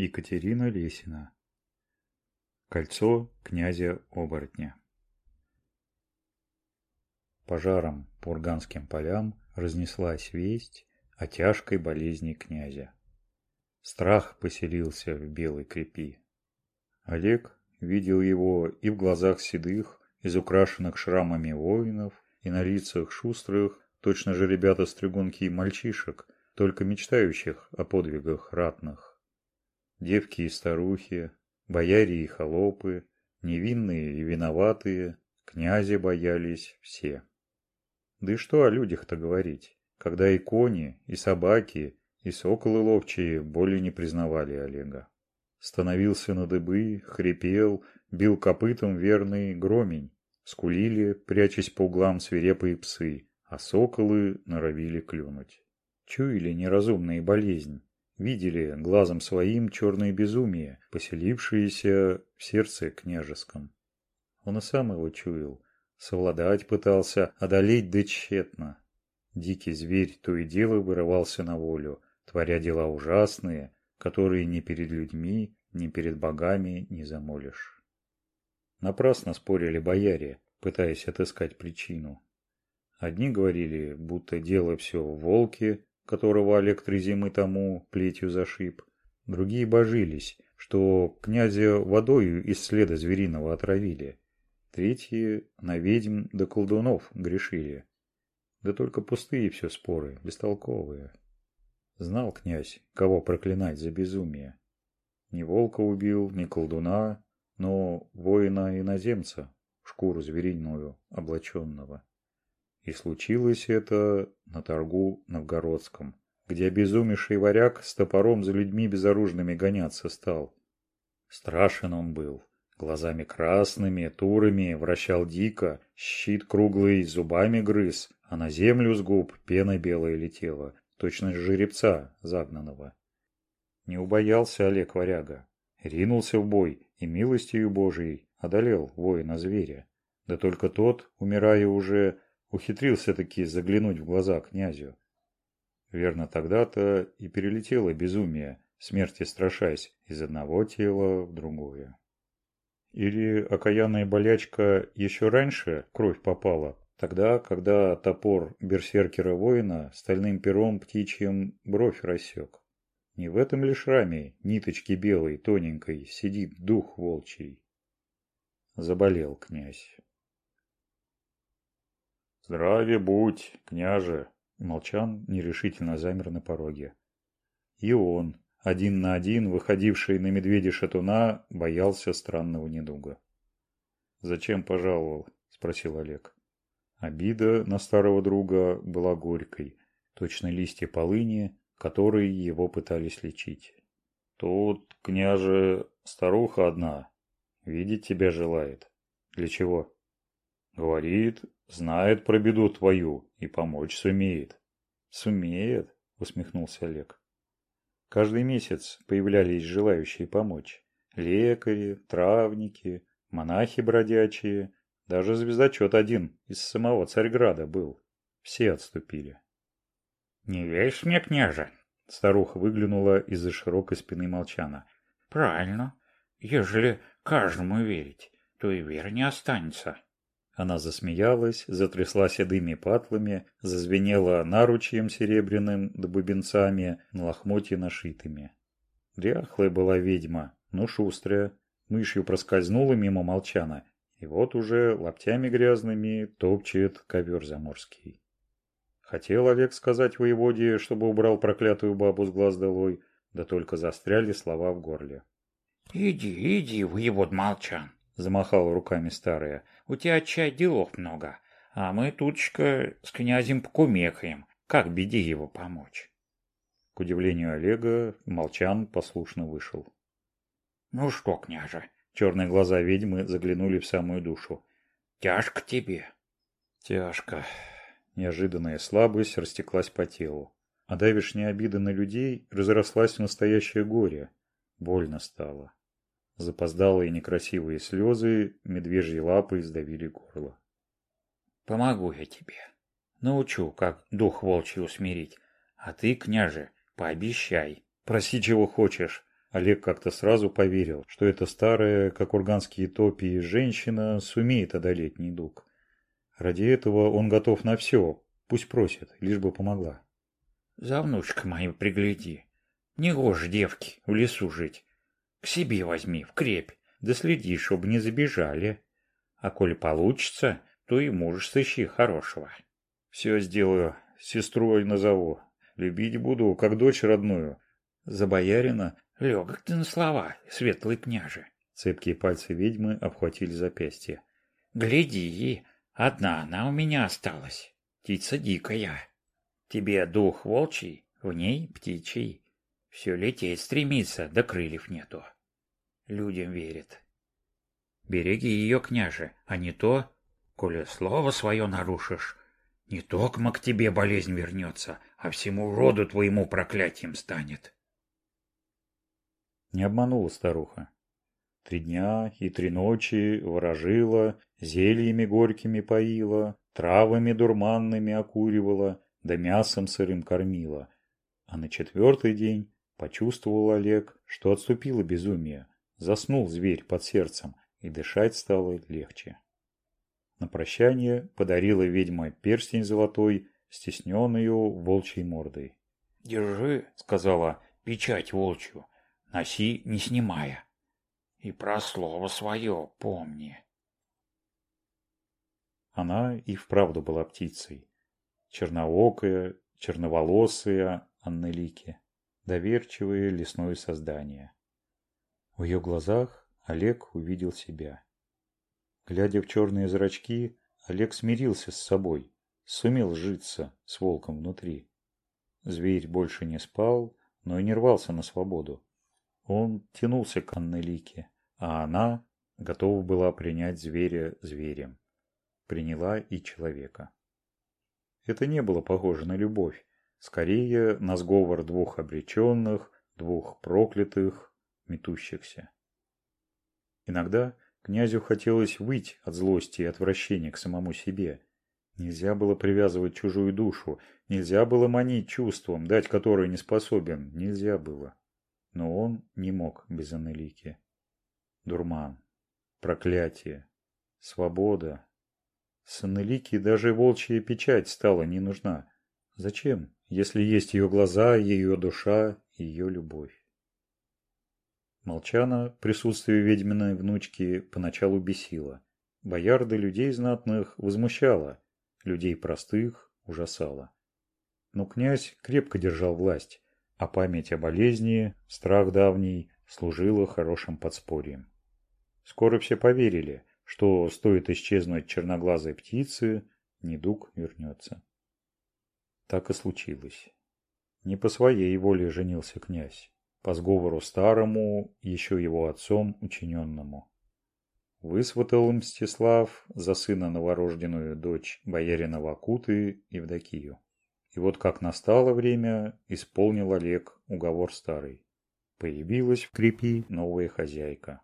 екатерина лесина. Кольцо князя оборотня. Пожаром по урганским полям разнеслась весть о тяжкой болезни князя. Страх поселился в белой крепи. Олег видел его и в глазах седых из украшенных шрамами воинов и на лицах шустрых точно же ребята-стригунки и мальчишек только мечтающих о подвигах ратных девки и старухи, бояре и холопы, невинные и виноватые, князя боялись все. Да и что о людях-то говорить, когда и кони, и собаки, и соколы ловчие более не признавали Олега. Становился на дыбы, хрипел, бил копытом верный громень. Скулили, прячась по углам свирепые псы, а соколы норовили клюнуть. Чуяли неразумные болезнь, видели глазом своим черное безумие, поселившееся в сердце княжеском. Он и сам его чуял, совладать пытался, одолеть да. Дикий зверь то и дело вырывался на волю, творя дела ужасные, которые ни перед людьми, ни перед богами не замолишь. Напрасно спорили бояре, пытаясь отыскать причину. Одни говорили, будто дело все в волке, которого Олег зимы тому плетью зашиб. Другие божились, что князя водою из следа звериного отравили. Третьи на ведьм да колдунов грешили. Да только пустые все споры, бестолковые. Знал князь, кого проклинать за безумие. Ни волка убил, ни колдуна, но воина-иноземца, шкуру звериную облаченного. И случилось это на торгу новгородском, где обезумевший варяг с топором за людьми безоружными гоняться стал. Страшен он был, глазами красными, турами, вращал дико, щит круглый зубами грыз, а на землю с губ пена белая летела, точно жеребца загнанного. Не убоялся Олег варяга, ринулся в бой и милостью Божией одолел воина-зверя. Да только тот, умирая уже, ухитрился-таки заглянуть в глаза князю. Верно, тогда-то и перелетело безумие, смерти страшась, из одного тела в другое. Или окаянная болячка еще раньше кровь попала, тогда, когда топор берсеркера-воина стальным пером птичьим бровь рассек. Не в этом ли шраме, ниточки белой, тоненькой, сидит дух волчий? Заболел князь здраве будь княже. Молчан нерешительно замер на пороге. И он один на один выходивший на медведя шатуна боялся странного недуга зачем пожаловал спросил олег. Обида на старого друга была горькой. Точно листья полыни которые его пытались лечить тут княже старуха одна. Видеть тебя желает. Для чего говорит знает про беду твою и помочь сумеет. Сумеет, усмехнулся Олег. Каждый месяц появлялись желающие помочь. Лекари, травники, монахи бродячие, даже звездочет один из самого Царьграда был. Все отступили. «Не веришь мне, княже?» Старуха выглянула из-за широкой спины молчана. «Правильно. Ежели каждому верить, то и вера не останется». Она засмеялась, затряслась седыми патлами, зазвенела наручьем серебряным да бубенцами на лохмотье нашитыми. Дряхлая была ведьма, но шустрая, мышью проскользнула мимо молчана, и вот уже лаптями грязными топчет ковер заморский. Хотел Олег сказать воеводе, чтобы убрал проклятую бабу с глаз долой, да только застряли слова в горле. «Иди, иди, воевод молчан, замахал руками старая. «У тебя чай делов много, а мы тучка с князем покумекаем. Как беде его помочь?» К удивлению Олега, молчан послушно вышел. «Ну что, княже?» Черные глаза ведьмы заглянули в самую душу. «Тяжко тебе?» «Тяжко». Неожиданная слабость растеклась по телу. А давешняя обида на людей разрослась в настоящее горе. Больно стало. Запоздалые некрасивые слезы медвежьи лапы сдавили горло. «Помогу я тебе. Научу, как дух волчий усмирить. А ты, княже, пообещай. Проси, чего хочешь». Олег как-то сразу поверил, что эта старая, как урганские топии, женщина сумеет одолеть недуг. Ради этого он готов на все, пусть просит, лишь бы помогла. «За внучка моим пригляди. Негоже девки в лесу жить. К себе возьми, в крепь, да следи, чтобы не забежали. А коль получится, то и можешь сыщи хорошего. Все сделаю, сестрой назову. Любить буду, как дочь родную. За боярина легок ты на слова, светлый княже. Цепкие пальцы ведьмы обхватили запястье. Гляди, одна она у меня осталась. Птица дикая. Тебе дух волчий, в ней птичий. Все-летие стремится до крыльев нету. Людям верит. Береги ее, княже, а не то, коли слово свое нарушишь, не токмо к тебе болезнь вернется, а всему роду твоему проклятием станет. Не обманула старуха. Три дня и три ночи ворожила, зельями горькими поила, травами дурманными окуривала, да мясом сырым кормила. А на четвертый день Почувствовал Олег, что отступило безумие. Заснул зверь под сердцем, и дышать стало легче. На прощание подарила ведьма перстень золотой, стесненный ее волчьей мордой. «Держи», — сказала, — «печать волчью, носи, не снимая. И про слово свое помни». Она и вправду была птицей. Черноокая, черноволосая Аннелики доверчивые лесное создание. В ее глазах Олег увидел себя. Глядя в черные зрачки, Олег смирился с собой, сумел житься с волком внутри. Зверь больше не спал, но и не рвался на свободу. Он тянулся к Аннелике, а она готова была принять зверя зверем. Приняла и человека. Это не было похоже на любовь, Скорее, на сговор двух обреченных, двух проклятых, метущихся. Иногда князю хотелось выть от злости и отвращения к самому себе. Нельзя было привязывать чужую душу, нельзя было манить чувством, дать которой не способен, нельзя было. Но он не мог без Анелики. Дурман, проклятие, свобода. С Анелики даже волчья печать стала не нужна. Зачем? если есть ее глаза, ее душа, ее любовь. Молчана присутствие ведьминой внучки поначалу бесило. Боярды людей знатных возмущало, людей простых ужасало. Но князь крепко держал власть, а память о болезни, страх давний, служила хорошим подспорьем. Скоро все поверили, что стоит исчезнуть черноглазой птицы, недуг вернется. Так и случилось. Не по своей воле женился князь, по сговору старому, еще его отцом учиненному. Высватал Мстислав за сына новорожденную дочь боярина Вакуты Евдокию. И вот как настало время, исполнил Олег уговор старый. Появилась в крепи новая хозяйка.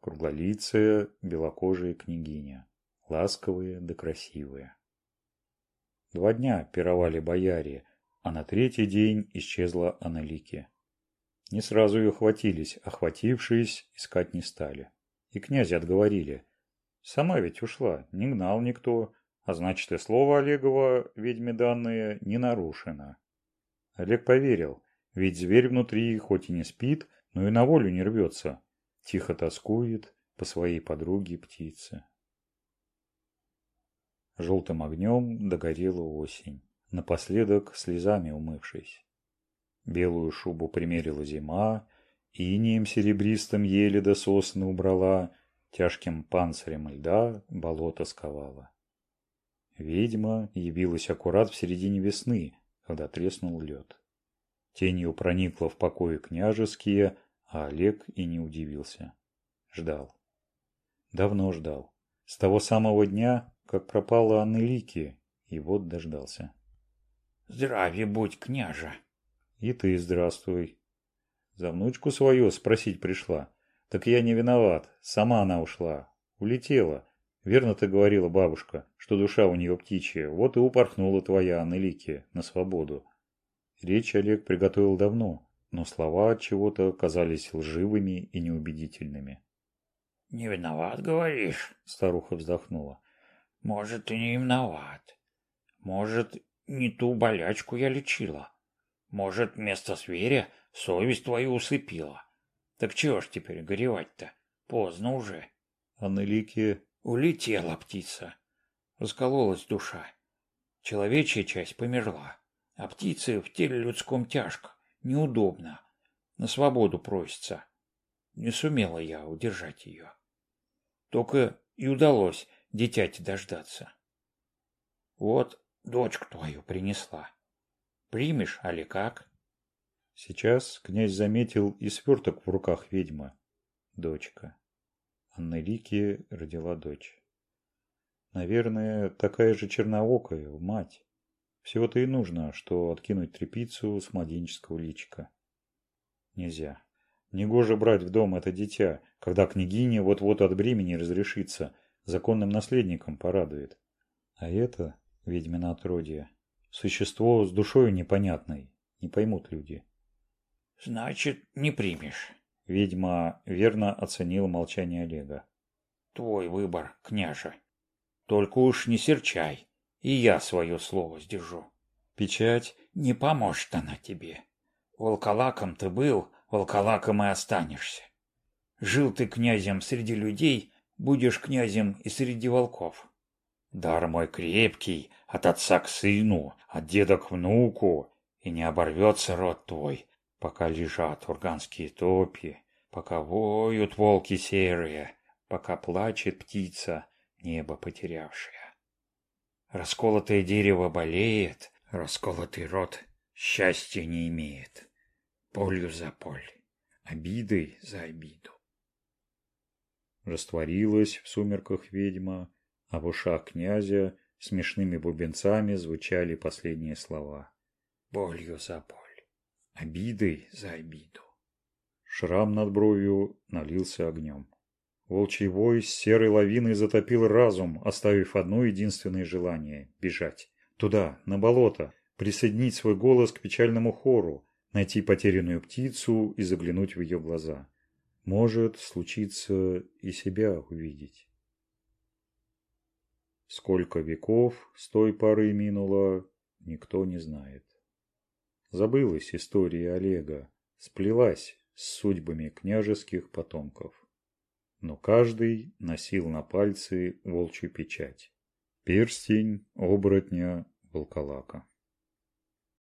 Круглолицая, белокожая княгиня. Ласковые да красивые. Два дня пировали бояре, а на третий день исчезла Аналике. Не сразу ее хватились, охватившись, искать не стали. И князя отговорили. Сама ведь ушла, не гнал никто, а значит и слово Олегова, ведьме данное, не нарушено. Олег поверил, ведь зверь внутри хоть и не спит, но и на волю не рвется. Тихо тоскует по своей подруге птице. Желтым огнем догорела осень, напоследок слезами умывшись. Белую шубу примерила зима, инием серебристым еле до сосны убрала, тяжким панцирем льда болото сковала. Ведьма явилась аккурат в середине весны, когда треснул лед. Тенью проникла в покои княжеские, а Олег и не удивился. Ждал. Давно ждал. С того самого дня, как пропала Аннелики, и вот дождался. «Здравия будь, княжа!» «И ты здравствуй!» «За внучку свою спросить пришла. Так я не виноват, сама она ушла, улетела. Верно ты говорила, бабушка, что душа у нее птичья, вот и упорхнула твоя Аннелики на свободу». Речь Олег приготовил давно, но слова от чего-то казались лживыми и неубедительными. «Не виноват, говоришь?» – старуха вздохнула. Может, ты не виноват. Может, не ту болячку я лечила. Может, вместо зверя совесть твою усыпила. Так чего ж теперь горевать-то? Поздно уже. Анелике улетела птица. Раскололась душа. Человечья часть померла. А птице в теле людском тяжко, неудобно. На свободу просится. Не сумела я удержать ее. Только и удалось дитяти дождаться. Вот дочку твою принесла. Примешь, али как? Сейчас князь заметил и сверток в руках ведьмы. Дочка. Аннелике родила дочь. Наверное, такая же черноокая, мать. Всего-то и нужно, что откинуть трепицу с младенческого личика. Нельзя. Негоже брать в дом это дитя, когда княгиня вот-вот от бремени разрешится – законным наследником порадует. А это, ведьмина отродье, существо с душою непонятной, не поймут люди. Значит, не примешь. Ведьма верно оценила молчание Олега. Твой выбор, княже. Только уж не серчай, и я свое слово сдержу. Печать не поможет она тебе. Волколаком ты был, волколаком и останешься. Жил ты князем среди людей, будешь князем и среди волков. Дар мой крепкий от отца к сыну, от деда к внуку, и не оборвется рот твой, пока лежат урганские топи, пока воют волки серые, пока плачет птица, небо потерявшая. Расколотое дерево болеет, расколотый рот счастья не имеет. Полю за поль, обидой за обиду растворилась в сумерках ведьма, а в ушах князя смешными бубенцами звучали последние слова. Болью за боль, обидой за обиду. Шрам над бровью налился огнем. Волчий вой с серой лавиной затопил разум, оставив одно единственное желание – бежать. Туда, на болото, присоединить свой голос к печальному хору, найти потерянную птицу и заглянуть в ее глаза – может случиться и себя увидеть. Сколько веков с той поры минуло, никто не знает. Забылась история Олега, сплелась с судьбами княжеских потомков. Но каждый носил на пальцы волчью печать. Перстень оборотня волколака.